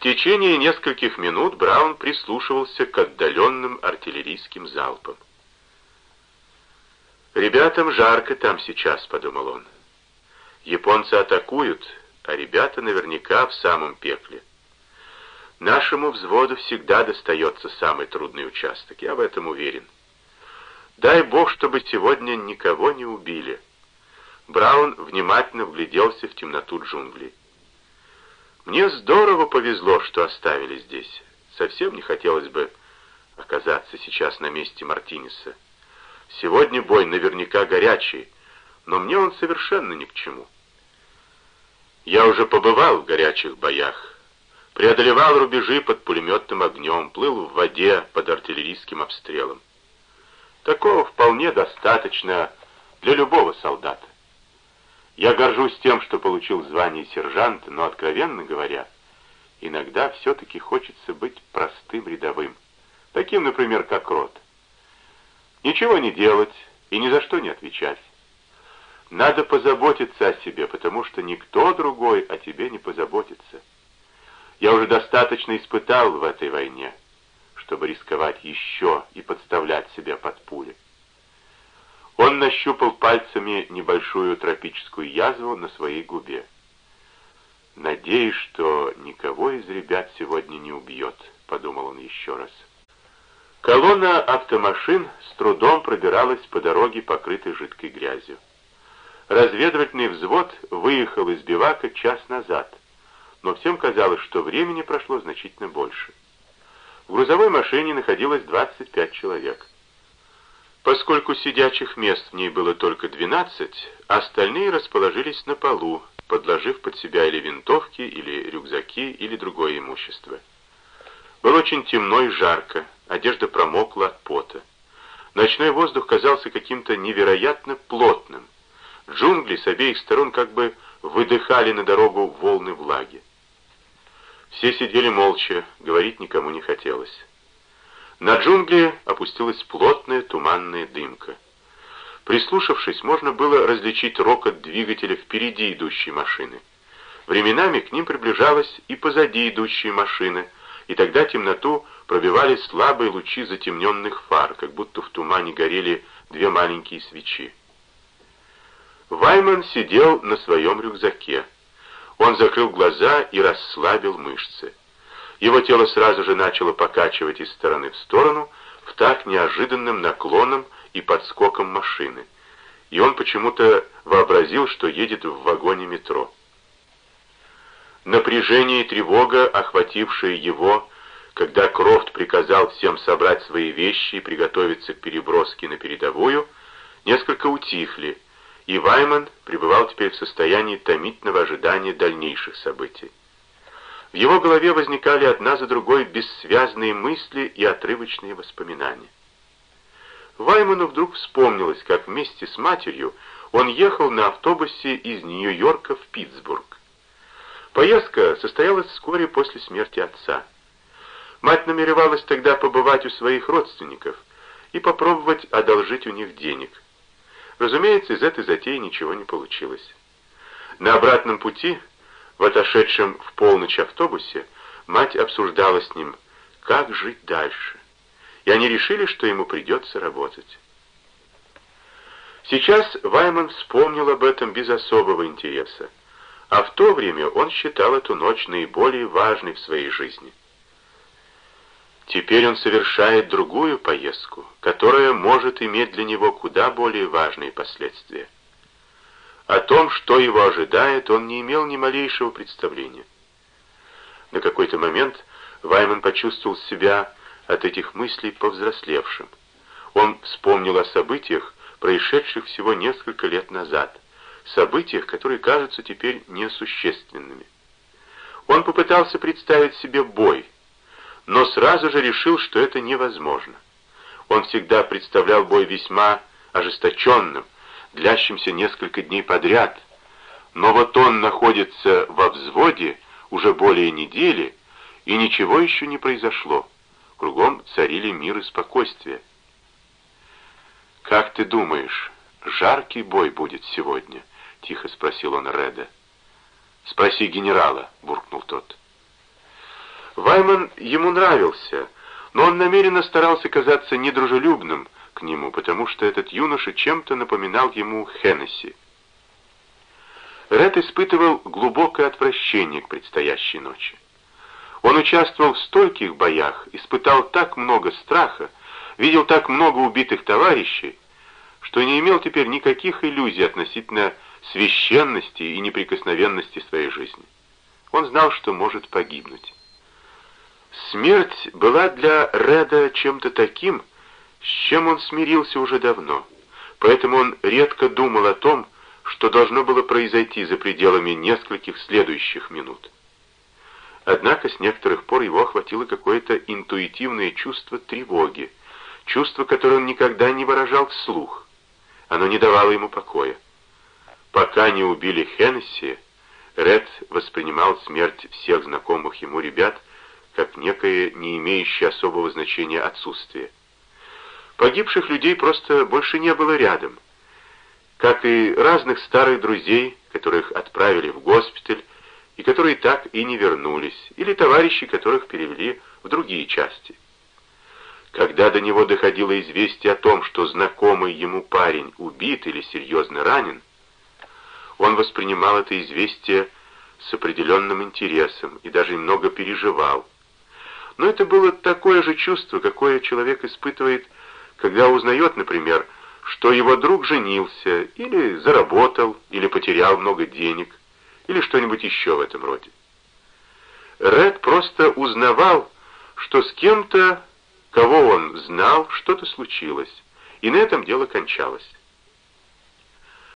В течение нескольких минут Браун прислушивался к отдаленным артиллерийским залпам. «Ребятам жарко там сейчас», — подумал он. «Японцы атакуют, а ребята наверняка в самом пекле. Нашему взводу всегда достается самый трудный участок, я в этом уверен. Дай бог, чтобы сегодня никого не убили». Браун внимательно вгляделся в темноту джунглей. «Мне здорово повезло, что оставили здесь. Совсем не хотелось бы оказаться сейчас на месте Мартинеса. Сегодня бой наверняка горячий, но мне он совершенно ни к чему. Я уже побывал в горячих боях, преодолевал рубежи под пулеметным огнем, плыл в воде под артиллерийским обстрелом. Такого вполне достаточно для любого солдата. Я горжусь тем, что получил звание сержанта, но, откровенно говоря, иногда все-таки хочется быть простым рядовым, таким, например, как Рот. Ничего не делать и ни за что не отвечать. Надо позаботиться о себе, потому что никто другой о тебе не позаботится. Я уже достаточно испытал в этой войне, чтобы рисковать еще и подставлять себя под пули. Он нащупал пальцами небольшую тропическую язву на своей губе. «Надеюсь, что никого из ребят сегодня не убьет», — подумал он еще раз. Колонна автомашин с трудом пробиралась по дороге, покрытой жидкой грязью. Разведывательный взвод выехал из бивака час назад, но всем казалось, что времени прошло значительно больше. В грузовой машине находилось 25 человек. Поскольку сидячих мест в ней было только 12, остальные расположились на полу, подложив под себя или винтовки, или рюкзаки, или другое имущество. Было очень темно и жарко, одежда промокла от пота. Ночной воздух казался каким-то невероятно плотным. Джунгли с обеих сторон как бы выдыхали на дорогу волны влаги. Все сидели молча, говорить никому не хотелось. На джунгли опустилась плотная туманная дымка. Прислушавшись, можно было различить рокот двигателя впереди идущей машины. Временами к ним приближалась и позади идущая машина — и тогда темноту пробивали слабые лучи затемненных фар, как будто в тумане горели две маленькие свечи. Вайман сидел на своем рюкзаке. Он закрыл глаза и расслабил мышцы. Его тело сразу же начало покачивать из стороны в сторону в так неожиданным наклоном и подскоком машины. И он почему-то вообразил, что едет в вагоне метро. Напряжение и тревога, охватившие его, когда Крофт приказал всем собрать свои вещи и приготовиться к переброске на передовую, несколько утихли, и Вайман пребывал теперь в состоянии томительного ожидания дальнейших событий. В его голове возникали одна за другой бессвязные мысли и отрывочные воспоминания. Вайману вдруг вспомнилось, как вместе с матерью он ехал на автобусе из Нью-Йорка в Питтсбург. Поездка состоялась вскоре после смерти отца. Мать намеревалась тогда побывать у своих родственников и попробовать одолжить у них денег. Разумеется, из этой затеи ничего не получилось. На обратном пути, в отошедшем в полночь автобусе, мать обсуждала с ним, как жить дальше, и они решили, что ему придется работать. Сейчас Вайман вспомнил об этом без особого интереса а в то время он считал эту ночь наиболее важной в своей жизни. Теперь он совершает другую поездку, которая может иметь для него куда более важные последствия. О том, что его ожидает, он не имел ни малейшего представления. На какой-то момент Вайман почувствовал себя от этих мыслей повзрослевшим. Он вспомнил о событиях, происшедших всего несколько лет назад, событиях, которые кажутся теперь несущественными. Он попытался представить себе бой, но сразу же решил, что это невозможно. Он всегда представлял бой весьма ожесточенным, длящимся несколько дней подряд, но вот он находится во взводе уже более недели, и ничего еще не произошло. Кругом царили мир и спокойствие. «Как ты думаешь, жаркий бой будет сегодня?» — тихо спросил он Реда. «Спроси генерала», — буркнул тот. Вайман ему нравился, но он намеренно старался казаться недружелюбным к нему, потому что этот юноша чем-то напоминал ему Хеннесси. Ред испытывал глубокое отвращение к предстоящей ночи. Он участвовал в стольких боях, испытал так много страха, видел так много убитых товарищей, что не имел теперь никаких иллюзий относительно священности и неприкосновенности своей жизни. Он знал, что может погибнуть. Смерть была для Реда чем-то таким, с чем он смирился уже давно, поэтому он редко думал о том, что должно было произойти за пределами нескольких следующих минут. Однако с некоторых пор его охватило какое-то интуитивное чувство тревоги, чувство, которое он никогда не выражал вслух. Оно не давало ему покоя. Пока не убили Хеннесси, Ред воспринимал смерть всех знакомых ему ребят как некое не имеющее особого значения отсутствие. Погибших людей просто больше не было рядом, как и разных старых друзей, которых отправили в госпиталь, и которые так и не вернулись, или товарищи, которых перевели в другие части. Когда до него доходило известие о том, что знакомый ему парень убит или серьезно ранен, он воспринимал это известие с определенным интересом и даже немного переживал. Но это было такое же чувство, какое человек испытывает, когда узнает, например, что его друг женился, или заработал, или потерял много денег, или что-нибудь еще в этом роде. Ред просто узнавал, что с кем-то, кого он знал, что-то случилось, и на этом дело кончалось.